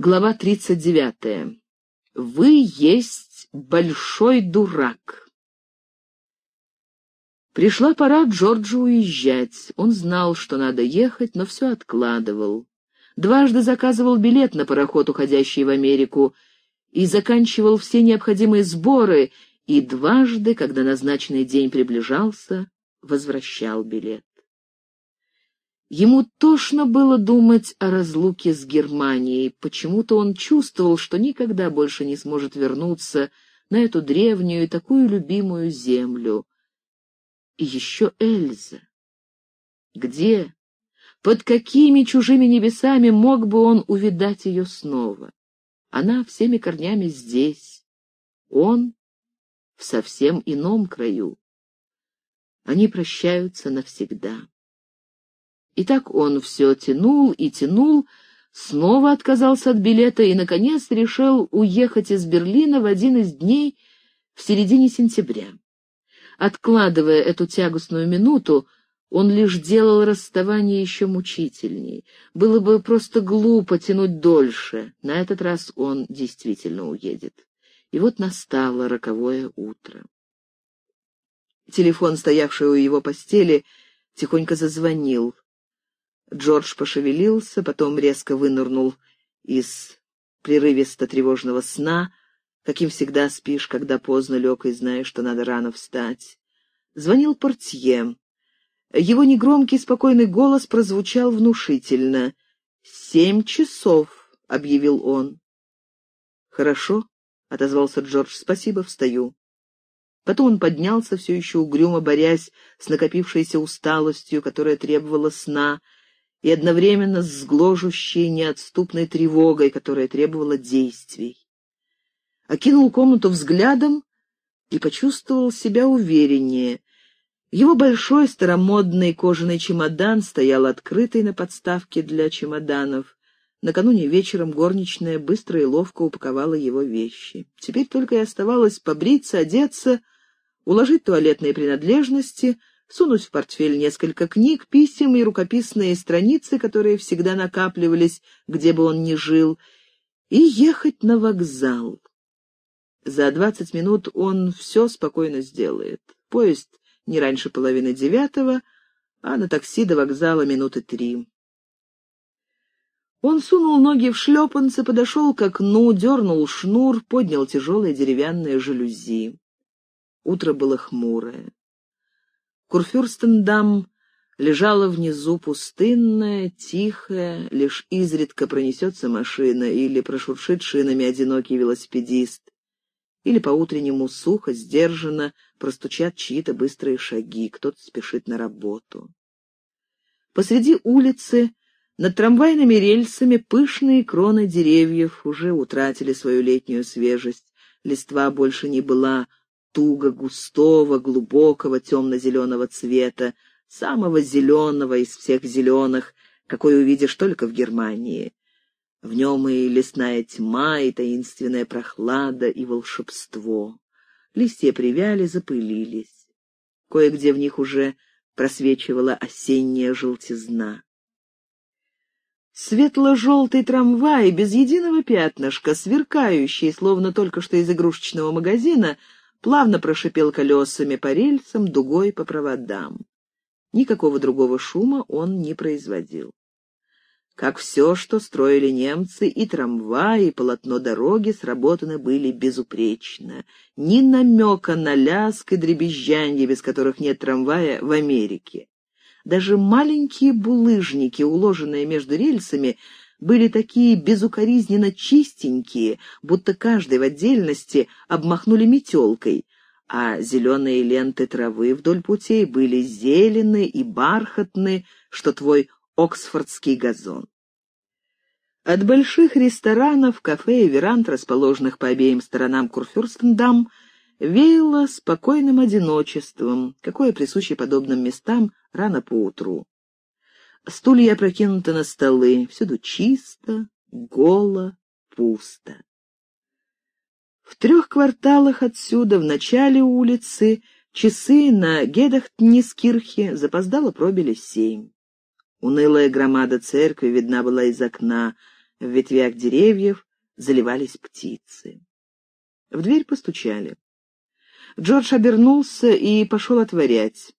Глава 39. Вы есть большой дурак. Пришла пора Джорджу уезжать. Он знал, что надо ехать, но все откладывал. Дважды заказывал билет на пароход, уходящий в Америку, и заканчивал все необходимые сборы, и дважды, когда назначенный день приближался, возвращал билет. Ему тошно было думать о разлуке с Германией. Почему-то он чувствовал, что никогда больше не сможет вернуться на эту древнюю и такую любимую землю. И еще Эльза. Где, под какими чужими небесами мог бы он увидать ее снова? Она всеми корнями здесь, он в совсем ином краю. Они прощаются навсегда. И так он все тянул и тянул, снова отказался от билета и, наконец, решил уехать из Берлина в один из дней в середине сентября. Откладывая эту тягостную минуту, он лишь делал расставание еще мучительней. Было бы просто глупо тянуть дольше. На этот раз он действительно уедет. И вот настало роковое утро. Телефон, стоявший у его постели, тихонько зазвонил. Джордж пошевелился, потом резко вынырнул из прерывисто-тревожного сна, каким всегда спишь, когда поздно лег и знаешь, что надо рано встать. Звонил портье. Его негромкий, спокойный голос прозвучал внушительно. «Семь часов», — объявил он. «Хорошо», — отозвался Джордж, — «спасибо, встаю». Потом он поднялся, все еще угрюмо борясь с накопившейся усталостью, которая требовала сна, — и одновременно с гложущей неотступной тревогой, которая требовала действий. Окинул комнату взглядом и почувствовал себя увереннее. Его большой старомодный кожаный чемодан стоял открытый на подставке для чемоданов. Накануне вечером горничная быстро и ловко упаковала его вещи. Теперь только и оставалось побриться, одеться, уложить туалетные принадлежности — сунуть в портфель несколько книг, писем и рукописные страницы, которые всегда накапливались, где бы он ни жил, и ехать на вокзал. За двадцать минут он все спокойно сделает. Поезд не раньше половины девятого, а на такси до вокзала минуты три. Он сунул ноги в шлепанцы, подошел к окну, дернул шнур, поднял тяжелые деревянные жалюзи. Утро было хмурое. Курфюрстендам лежала внизу пустынная, тихая, лишь изредка пронесется машина или прошуршит шинами одинокий велосипедист, или по-утреннему сухо, сдержанно простучат чьи-то быстрые шаги, кто-то спешит на работу. Посреди улицы над трамвайными рельсами пышные кроны деревьев уже утратили свою летнюю свежесть, листва больше не была туго густого, глубокого темно-зеленого цвета, самого зеленого из всех зеленых, какой увидишь только в Германии. В нем и лесная тьма, и таинственная прохлада, и волшебство. Листья привяли, запылились. Кое-где в них уже просвечивала осенняя желтизна. Светло-желтый трамвай, без единого пятнышка, сверкающий, словно только что из игрушечного магазина, плавно прошипел колесами по рельсам, дугой по проводам. Никакого другого шума он не производил. Как все, что строили немцы, и трамваи, и полотно дороги сработаны были безупречно. Ни намека на ляск и дребезжанье, без которых нет трамвая в Америке. Даже маленькие булыжники, уложенные между рельсами, были такие безукоризненно чистенькие, будто каждый в отдельности обмахнули метелкой, а зеленые ленты травы вдоль путей были зелены и бархатны, что твой оксфордский газон. От больших ресторанов, кафе и веранд, расположенных по обеим сторонам Курфюрстендам, веяло спокойным одиночеством, какое присуще подобным местам рано поутру. Стулья опрокинуты на столы, всюду чисто, голо, пусто. В трех кварталах отсюда, в начале улицы, часы на Гедахтнискирхе запоздало пробили семь. Унылая громада церкви видна была из окна, в ветвях деревьев заливались птицы. В дверь постучали. Джордж обернулся и пошел отворять.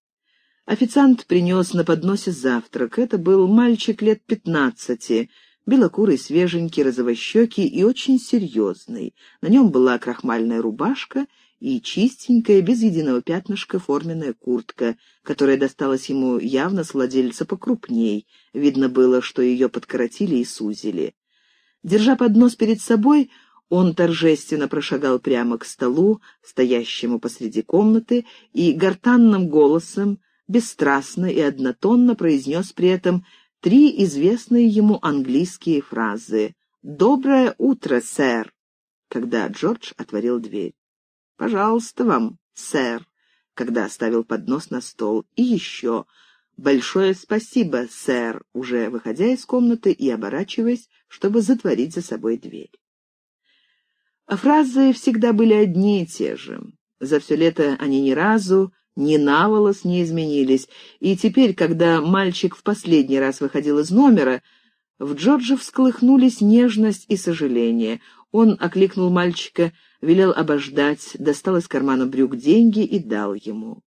Официант принес на подносе завтрак. Это был мальчик лет пятнадцати, белокурый, свеженький, розовощекий и очень серьезный. На нем была крахмальная рубашка и чистенькая, без единого пятнышка, форменная куртка, которая досталась ему явно с владельца покрупней. Видно было, что ее подкоротили и сузили. Держа поднос перед собой, он торжественно прошагал прямо к столу, стоящему посреди комнаты, и гортанным голосом, бесстрастно и однотонно произнес при этом три известные ему английские фразы «Доброе утро, сэр», когда Джордж отворил дверь. «Пожалуйста вам, сэр», когда оставил поднос на стол. И еще «Большое спасибо, сэр», уже выходя из комнаты и оборачиваясь, чтобы затворить за собой дверь. А фразы всегда были одни и те же. За все лето они ни разу ни на волос не изменились, и теперь, когда мальчик в последний раз выходил из номера, в Джорджа всколыхнулись нежность и сожаление. Он окликнул мальчика, велел обождать, достал из кармана брюк деньги и дал ему.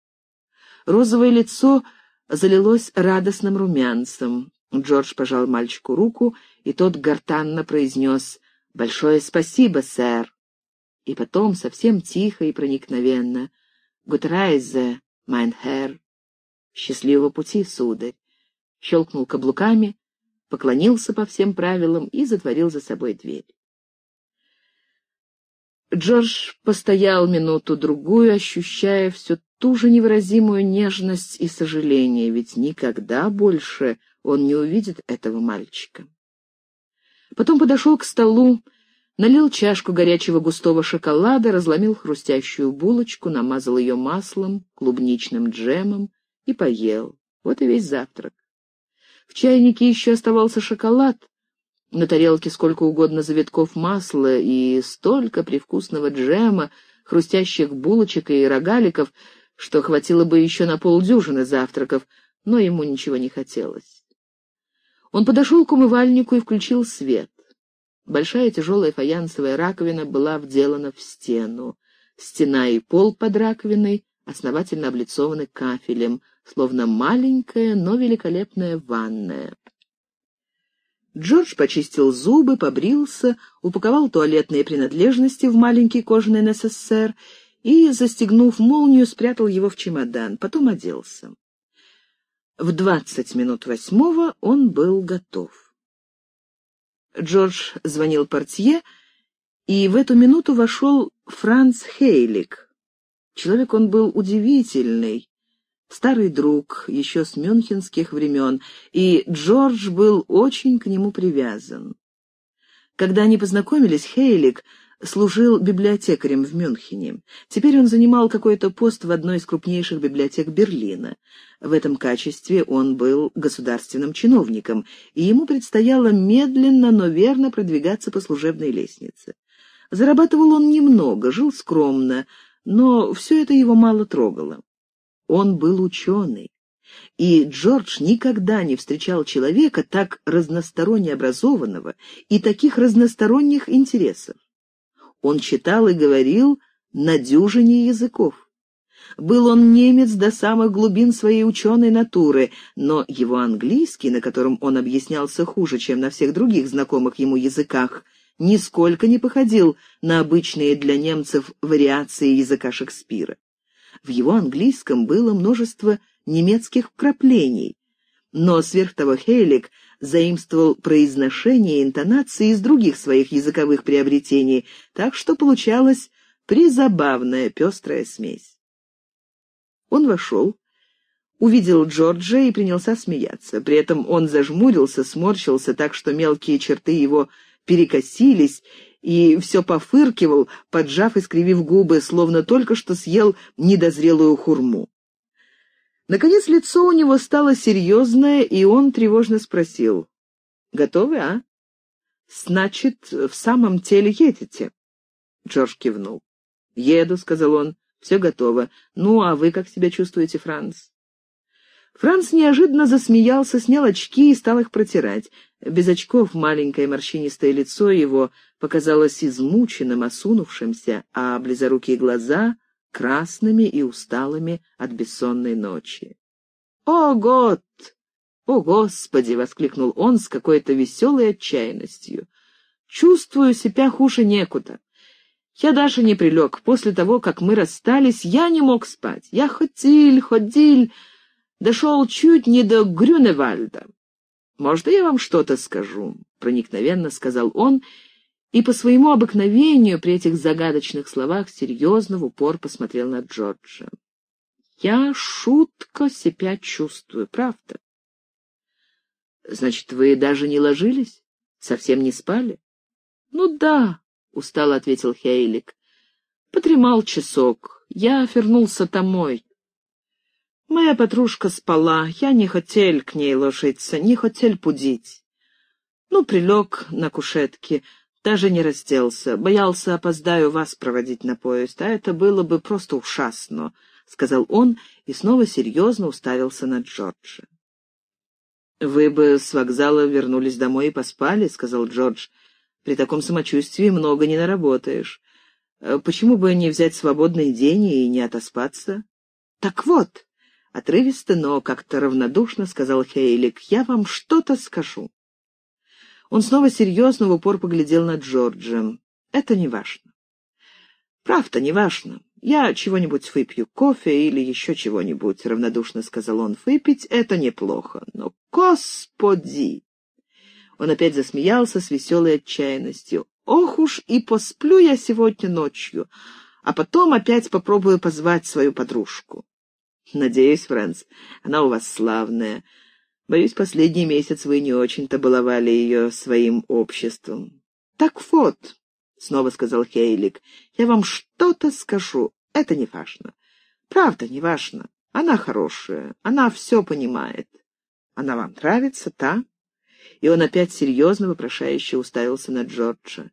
Розовое лицо залилось радостным румянцем. Джордж пожал мальчику руку, и тот гортанно произнес «Большое спасибо, сэр». И потом совсем тихо и проникновенно «Гутрайзе, майн хер». «Счастливого пути, сударь!» Щелкнул каблуками, поклонился по всем правилам и затворил за собой дверь. Джордж постоял минуту-другую, ощущая все ту же невыразимую нежность и сожаление, ведь никогда больше он не увидит этого мальчика. Потом подошел к столу, налил чашку горячего густого шоколада, разломил хрустящую булочку, намазал ее маслом, клубничным джемом и поел. Вот и весь завтрак. В чайнике еще оставался шоколад, на тарелке сколько угодно завитков масла и столько привкусного джема, хрустящих булочек и рогаликов, что хватило бы еще на полдюжины завтраков, но ему ничего не хотелось. Он подошел к умывальнику и включил свет. Большая тяжелая фаянсовая раковина была вделана в стену. Стена и пол под раковиной основательно облицованы кафелем, словно маленькая, но великолепная ванная. Джордж почистил зубы, побрился, упаковал туалетные принадлежности в маленький кожаный НССР и, застегнув молнию, спрятал его в чемодан, потом оделся. В двадцать минут восьмого он был готов. Джордж звонил портье, и в эту минуту вошел Франц Хейлик. Человек он был удивительный, старый друг, еще с мюнхенских времен, и Джордж был очень к нему привязан. Когда они познакомились, Хейлик служил библиотекарем в Мюнхене. Теперь он занимал какой-то пост в одной из крупнейших библиотек Берлина. В этом качестве он был государственным чиновником, и ему предстояло медленно, но верно продвигаться по служебной лестнице. Зарабатывал он немного, жил скромно, но все это его мало трогало. Он был ученый. И Джордж никогда не встречал человека так разносторонне образованного и таких разносторонних интересов. Он читал и говорил на дюжине языков. Был он немец до самых глубин своей ученой натуры, но его английский, на котором он объяснялся хуже, чем на всех других знакомых ему языках, нисколько не походил на обычные для немцев вариации языка Шекспира. В его английском было множество немецких вкраплений, но сверх того Хейлик заимствовал произношение и интонации из других своих языковых приобретений, так что получалась призабавная пестрая смесь. Он вошел, увидел Джорджа и принялся смеяться. При этом он зажмурился, сморщился так, что мелкие черты его перекосились, и все пофыркивал, поджав и скривив губы, словно только что съел недозрелую хурму. Наконец лицо у него стало серьезное, и он тревожно спросил. «Готовы, а?» «Значит, в самом деле едете?» Джордж кивнул. «Еду», — сказал он. «Все готово. Ну, а вы как себя чувствуете, Франц?» Франц неожиданно засмеялся, снял очки и стал их протирать. Без очков маленькое морщинистое лицо его показалось измученным, осунувшимся, а близорукие глаза — красными и усталыми от бессонной ночи. «О, год! О, Господи!» — воскликнул он с какой-то веселой отчаянностью. «Чувствую себя хуже некуда. Я даже не прилег. После того, как мы расстались, я не мог спать. Я ходил, ходил, дошел чуть не до Грюневальда. «Может, я вам что-то скажу?» — проникновенно сказал он, и по своему обыкновению при этих загадочных словах серьезно в упор посмотрел на Джорджа. «Я шутко себя чувствую, правда?» «Значит, вы даже не ложились? Совсем не спали?» «Ну да», — устало ответил Хейлик. «Потремал часок. Я вернулся домой. Моя подружка спала, я не хотел к ней ложиться, не хотел пудить. Ну, прилег на кушетке, даже не разделся, боялся, опоздаю вас проводить на поезд, а это было бы просто ужасно, — сказал он и снова серьезно уставился на Джорджа. «Вы бы с вокзала вернулись домой и поспали», — сказал Джордж. «При таком самочувствии много не наработаешь. Э, почему бы не взять свободный день и не отоспаться?» «Так вот», Отрывисто, но как-то равнодушно сказал Хейлик, «Я вам что-то скажу». Он снова серьезно в упор поглядел на Джорджа. «Это не важно». «Правда, не важно. Я чего-нибудь выпью, кофе или еще чего-нибудь», — равнодушно сказал он. «Выпить — это неплохо, но, господи!» Он опять засмеялся с веселой отчаянностью. «Ох уж и посплю я сегодня ночью, а потом опять попробую позвать свою подружку». Надеюсь, Франц, она у вас славная. Боюсь, последний месяц вы не очень-то баловали ее своим обществом. Так вот, — снова сказал Хейлик, — я вам что-то скажу. Это не важно. Правда, не важно. Она хорошая, она все понимает. Она вам нравится, та? И он опять серьезно вопрошающе уставился на Джорджа.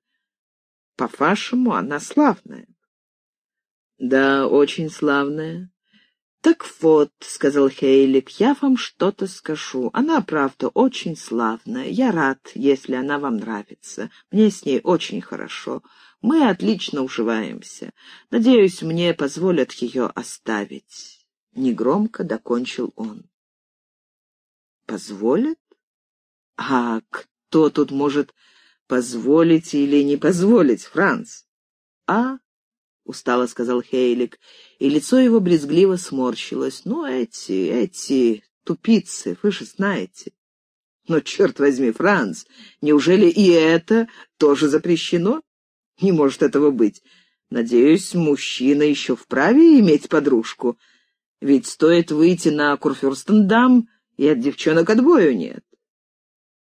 По-вашему, она славная. Да, очень славная. «Так вот», — сказал Хейлик, — «я вам что-то скажу. Она, правда, очень славная. Я рад, если она вам нравится. Мне с ней очень хорошо. Мы отлично уживаемся. Надеюсь, мне позволят ее оставить». Негромко докончил он. «Позволят? А кто тут может позволить или не позволить, Франц? А — устало сказал Хейлик, и лицо его брезгливо сморщилось. «Ну, эти, эти тупицы, вы же знаете». «Но, черт возьми, Франц, неужели и это тоже запрещено? Не может этого быть. Надеюсь, мужчина еще вправе иметь подружку. Ведь стоит выйти на Курфюрстендам, и от девчонок отбою нет».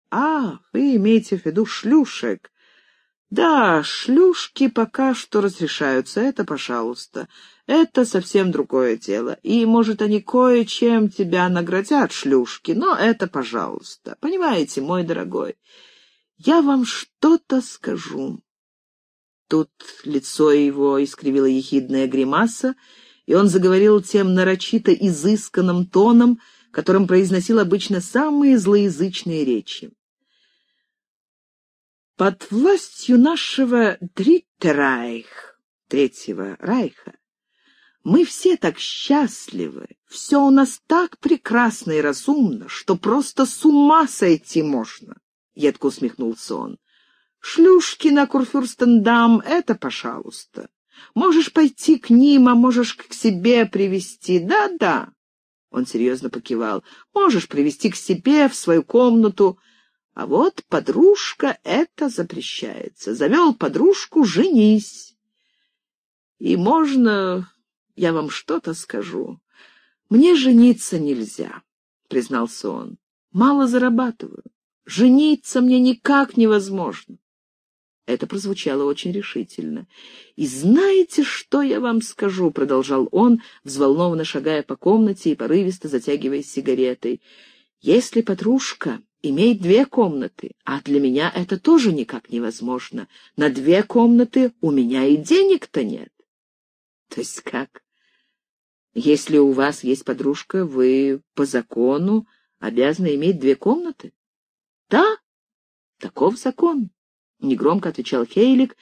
«А, вы имеете в виду шлюшек?» Да, шлюшки пока что разрешаются, это пожалуйста. Это совсем другое дело. И, может, они кое-чем тебя наградят, шлюшки, но это пожалуйста. Понимаете, мой дорогой, я вам что-то скажу. Тут лицо его искривило ехидная гримаса, и он заговорил тем нарочито изысканным тоном, которым произносил обычно самые злоязычные речи. Под властью нашего Дриттерайх, Третьего Райха, мы все так счастливы, все у нас так прекрасно и разумно, что просто с ума сойти можно, — едко усмехнулся он. Шлюшки на Курфюрстендам — это пожалуйста. Можешь пойти к ним, а можешь к себе привести. Да-да. Он серьезно покивал. Можешь привести к себе в свою комнату — а вот подружка это запрещается. Завел подружку — женись. И можно, я вам что-то скажу. Мне жениться нельзя, признался он. Мало зарабатываю. Жениться мне никак невозможно. Это прозвучало очень решительно. «И знаете, что я вам скажу?» — продолжал он, взволнованно шагая по комнате и порывисто затягиваясь сигаретой. «Если подружка имеет две комнаты, а для меня это тоже никак невозможно. На две комнаты у меня и денег-то нет. То есть как? Если у вас есть подружка, вы по закону обязаны иметь две комнаты? Да, таков закон, — негромко отвечал Хейлик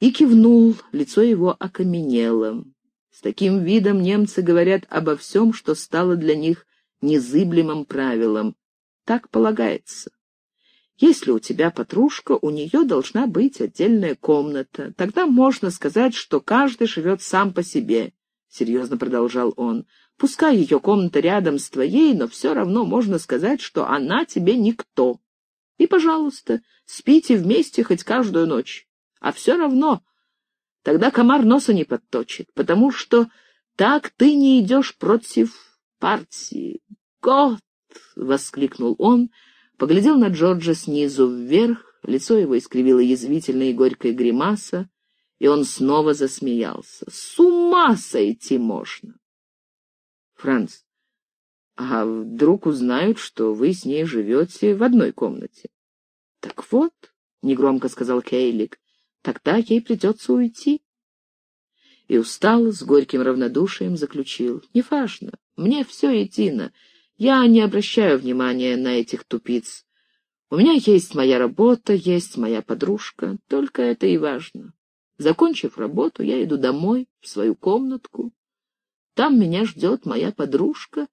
и кивнул, лицо его окаменело. С таким видом немцы говорят обо всем, что стало для них незыблемым правилом. Так полагается. Если у тебя подружка, у нее должна быть отдельная комната. Тогда можно сказать, что каждый живет сам по себе, — серьезно продолжал он. Пускай ее комната рядом с твоей, но все равно можно сказать, что она тебе никто. И, пожалуйста, спите вместе хоть каждую ночь. А все равно тогда комар носа не подточит, потому что так ты не идешь против партии. «Год!» — воскликнул он, поглядел на Джорджа снизу вверх, лицо его искривило язвительная и горькая гримаса, и он снова засмеялся. «С ума сойти можно!» «Франц, а вдруг узнают, что вы с ней живете в одной комнате?» «Так вот», — негромко сказал Кейлик, — «тогда ей придется уйти». И устал, с горьким равнодушием заключил. «Неважно, мне все едино. Я не обращаю внимания на этих тупиц. У меня есть моя работа, есть моя подружка, только это и важно. Закончив работу, я иду домой, в свою комнатку. Там меня ждет моя подружка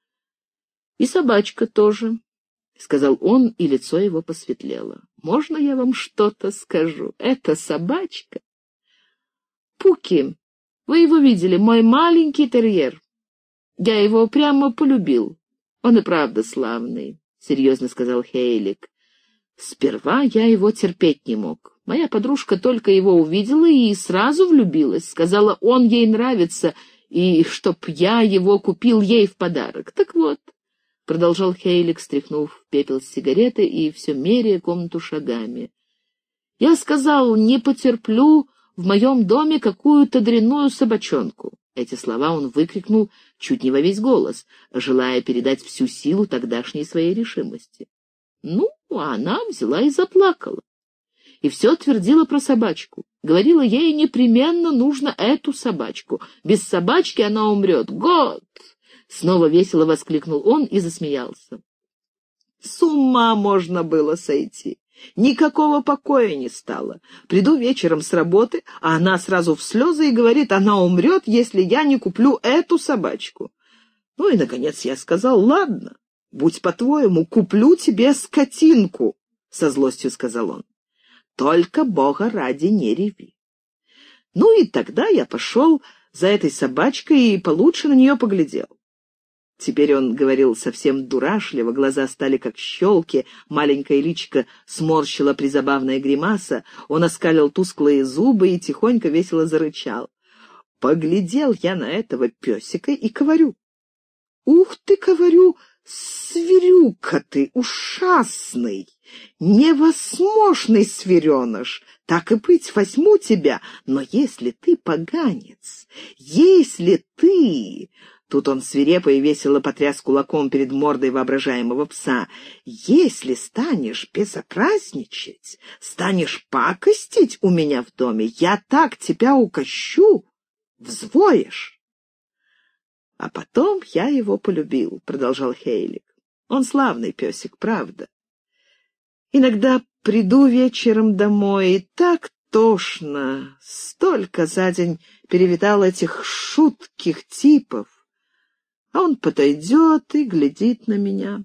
и собачка тоже, — сказал он, и лицо его посветлело. — Можно я вам что-то скажу? Это собачка. Пуки, вы его видели, мой маленький терьер. Я его прямо полюбил. Он и правда славный, — серьезно сказал Хейлик. Сперва я его терпеть не мог. Моя подружка только его увидела и сразу влюбилась. Сказала, он ей нравится, и чтоб я его купил ей в подарок. Так вот, — продолжал Хейлик, стряхнув пепел с сигареты и все меряя комнату шагами. Я сказал, не потерплю в моем доме какую-то дрянную собачонку. Эти слова он выкрикнул чуть не во весь голос, желая передать всю силу тогдашней своей решимости. Ну, а она взяла и заплакала. И все твердила про собачку. Говорила, ей непременно нужно эту собачку. Без собачки она умрет. Год! Снова весело воскликнул он и засмеялся. С ума можно было сойти. Никакого покоя не стало. Приду вечером с работы, а она сразу в слезы и говорит, она умрет, если я не куплю эту собачку. Ну и, наконец, я сказал, ладно, будь по-твоему, куплю тебе скотинку, — со злостью сказал он. Только Бога ради не реви. Ну и тогда я пошел за этой собачкой и получше на нее поглядел. Теперь он говорил совсем дурашливо, глаза стали как щелки, маленькая личико сморщила призабавная гримаса, он оскалил тусклые зубы и тихонько весело зарычал. Поглядел я на этого песика и говорю. «Ух ты, говорю, сверюка ты, ушастный, невозможный свереныш! Так и быть, возьму тебя, но если ты поганец, если ты...» Тут он свирепо и весело потряс кулаком перед мордой воображаемого пса. «Если станешь безобразничать, станешь пакостить у меня в доме, я так тебя укощу, взвоешь!» «А потом я его полюбил», — продолжал Хейлик. «Он славный песик, правда. Иногда приду вечером домой, и так тошно, столько за день перевидал этих шутких типов, а он подойдет и глядит на меня.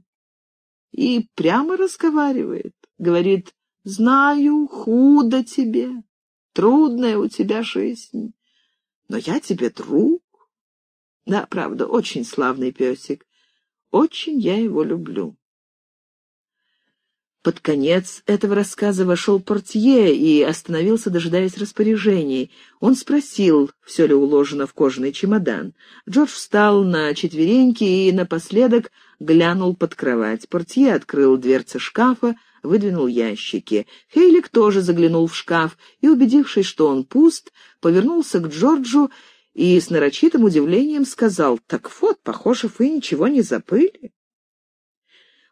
И прямо разговаривает. Говорит, знаю, худо тебе, трудная у тебя жизнь, но я тебе друг. Да, правда, очень славный песик. Очень я его люблю. Под конец этого рассказа вошел портье и остановился, дожидаясь распоряжений. Он спросил, все ли уложено в кожаный чемодан. Джордж встал на четвереньки и напоследок глянул под кровать. Портье открыл дверцы шкафа, выдвинул ящики. Хейлик тоже заглянул в шкаф и, убедившись, что он пуст, повернулся к Джорджу и с нарочитым удивлением сказал, «Так вот, похоже, вы ничего не забыли».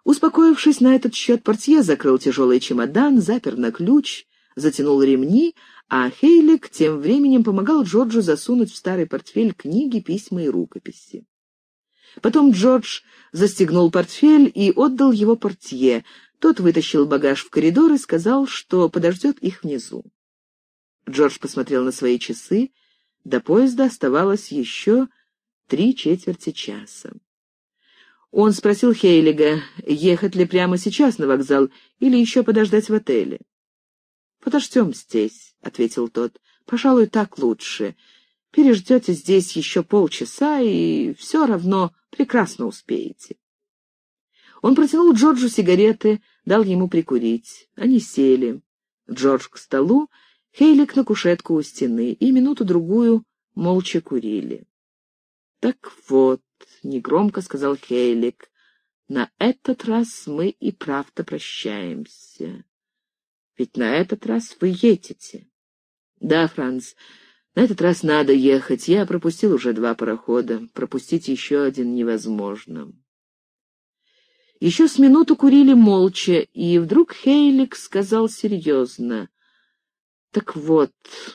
Успокоившись на этот счет, портье закрыл тяжелый чемодан, запер на ключ, затянул ремни, а Хейлик тем временем помогал Джорджу засунуть в старый портфель книги, письма и рукописи. Потом Джордж застегнул портфель и отдал его портье. Тот вытащил багаж в коридор и сказал, что подождет их внизу. Джордж посмотрел на свои часы. До поезда оставалось еще три четверти часа. Он спросил Хейлига, ехать ли прямо сейчас на вокзал или еще подождать в отеле. «Подождем здесь», — ответил тот. «Пожалуй, так лучше. Переждете здесь еще полчаса, и все равно прекрасно успеете». Он протянул Джорджу сигареты, дал ему прикурить. Они сели. Джордж к столу, Хейлик на кушетку у стены, и минуту-другую молча курили. «Так вот», — негромко сказал Хейлик, — «на этот раз мы и правда прощаемся. Ведь на этот раз вы едете». «Да, Франц, на этот раз надо ехать. Я пропустил уже два парохода. Пропустить еще один невозможно». Еще с минуту курили молча, и вдруг Хейлик сказал серьезно. «Так вот,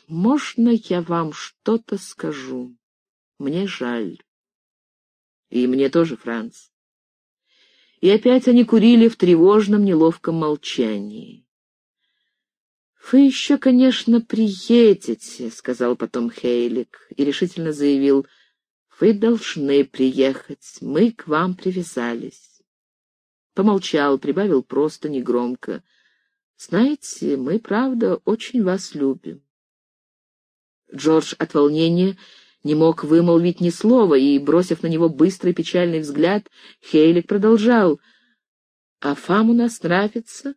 можно я вам что-то скажу? Мне жаль». «И мне тоже, Франц». И опять они курили в тревожном, неловком молчании. «Вы еще, конечно, приедете», — сказал потом Хейлик и решительно заявил, «Вы должны приехать, мы к вам привязались». Помолчал, прибавил просто негромко. «Знаете, мы, правда, очень вас любим». Джордж от волнения не мог вымолвить ни слова, и, бросив на него быстрый печальный взгляд, Хейлик продолжал. «А фам у нас нравится?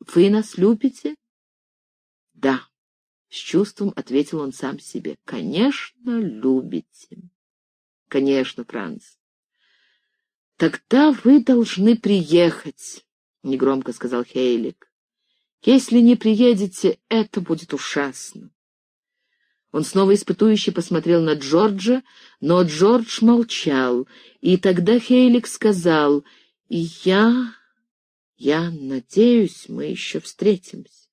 Вы нас любите?» «Да», — с чувством ответил он сам себе. «Конечно, любите». «Конечно, Франц». «Тогда вы должны приехать», — негромко сказал Хейлик. «Если не приедете, это будет ужасно». Он снова испытующе посмотрел на Джорджа, но Джордж молчал, и тогда Хейлик сказал, «И я... я надеюсь, мы еще встретимся».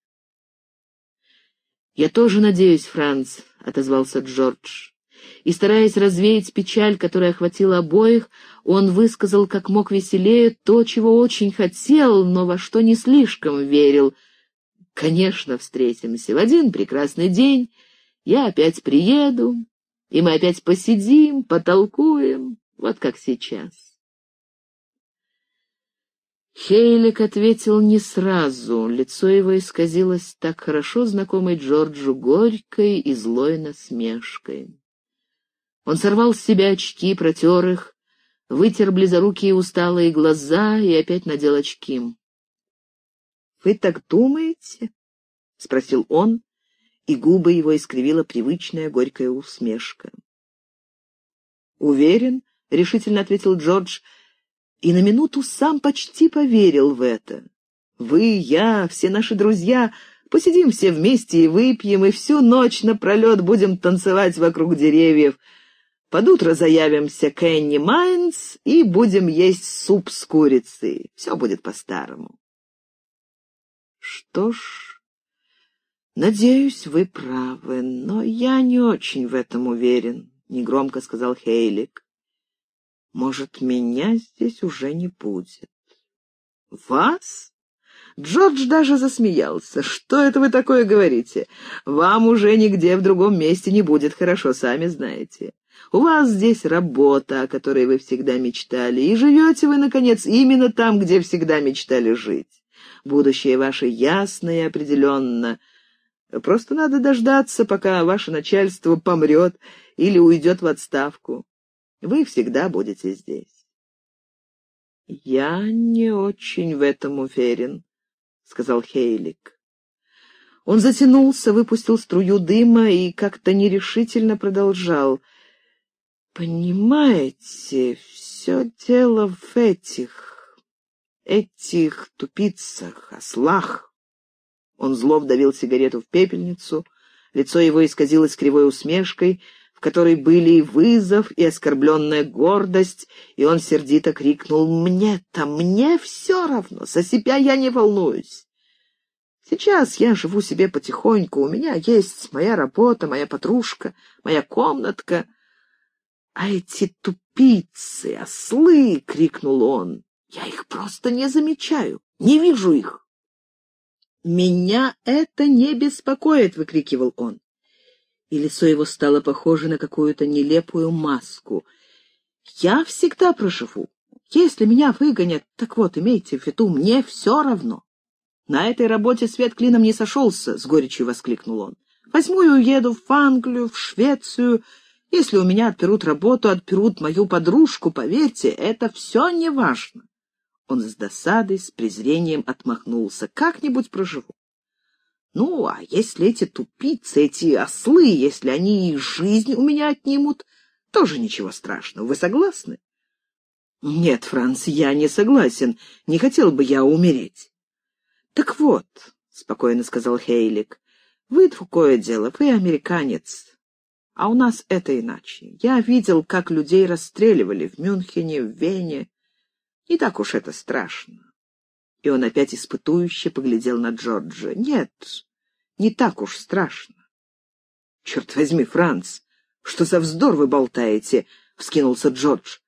«Я тоже надеюсь, Франц», — отозвался Джордж. И, стараясь развеять печаль, которая охватила обоих, он высказал как мог веселее то, чего очень хотел, но во что не слишком верил. «Конечно, встретимся. В один прекрасный день я опять приеду, и мы опять посидим, потолкуем, вот как сейчас». Хейлик ответил не сразу, лицо его исказилось так хорошо знакомой Джорджу горькой и злой насмешкой. Он сорвал с себя очки, протер их, вытер близорукие усталые глаза и опять надел очки. «Вы так думаете?» — спросил он, и губы его искривила привычная горькая усмешка. «Уверен», — решительно ответил Джордж, — и на минуту сам почти поверил в это. Вы, я, все наши друзья посидим все вместе и выпьем, и всю ночь напролет будем танцевать вокруг деревьев. Под утро заявимся к Энни Майнс и будем есть суп с курицей. Все будет по-старому. Что ж, надеюсь, вы правы, но я не очень в этом уверен, — негромко сказал Хейлик. Может, меня здесь уже не будет. Вас? Джордж даже засмеялся. «Что это вы такое говорите? Вам уже нигде в другом месте не будет хорошо, сами знаете. У вас здесь работа, о которой вы всегда мечтали, и живете вы, наконец, именно там, где всегда мечтали жить. Будущее ваше ясно и определенно. Просто надо дождаться, пока ваше начальство помрет или уйдет в отставку. Вы всегда будете здесь. «Я не очень в этом уверен», — сказал Хейлик. Он затянулся, выпустил струю дыма и как-то нерешительно продолжал. «Понимаете, все дело в этих, этих тупицах, ослах». Он зло вдавил сигарету в пепельницу, лицо его исказилось кривой усмешкой — в которой были и вызов, и оскорбленная гордость, и он сердито крикнул «Мне-то, мне все равно, за себя я не волнуюсь». Сейчас я живу себе потихоньку, у меня есть моя работа, моя подружка, моя комнатка. «А эти тупицы, ослы!» — крикнул он. «Я их просто не замечаю, не вижу их!» «Меня это не беспокоит!» — выкрикивал он. И лицо его стало похоже на какую-то нелепую маску. «Я всегда проживу. Если меня выгонят, так вот, имейте в виду, мне все равно». «На этой работе свет клином не сошелся!» — с горечью воскликнул он. «Возьму и уеду в Англию, в Швецию. Если у меня отперут работу, отперут мою подружку, поверьте, это все не важно. Он с досадой, с презрением отмахнулся. Как-нибудь проживу. Ну, а если эти тупицы, эти ослы, если они и жизнь у меня отнимут, тоже ничего страшного. Вы согласны? Нет, Франц, я не согласен. Не хотел бы я умереть. Так вот, — спокойно сказал Хейлик, — вы другое дело, вы американец. А у нас это иначе. Я видел, как людей расстреливали в Мюнхене, в Вене. Не так уж это страшно. И он опять испытующе поглядел на Джорджа. Нет, не так уж страшно. Черт возьми, Франц, что за вздор вы болтаете? Вскинулся Джордж.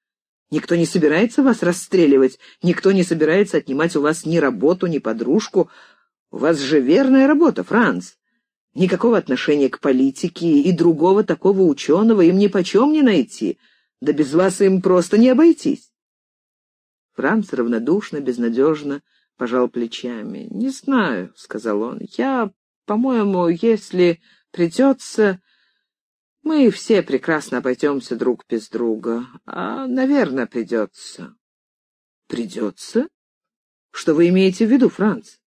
Никто не собирается вас расстреливать, никто не собирается отнимать у вас ни работу, ни подружку. У вас же верная работа, Франц. Никакого отношения к политике и другого такого ученого им ни почем не найти. Да без вас им просто не обойтись. Франц равнодушно, безнадежно пожал плечами. «Не знаю», — сказал он. «Я, по-моему, если придется, мы все прекрасно обойдемся друг без друга. А, наверное, придется». «Придется? Что вы имеете в виду, Франц?»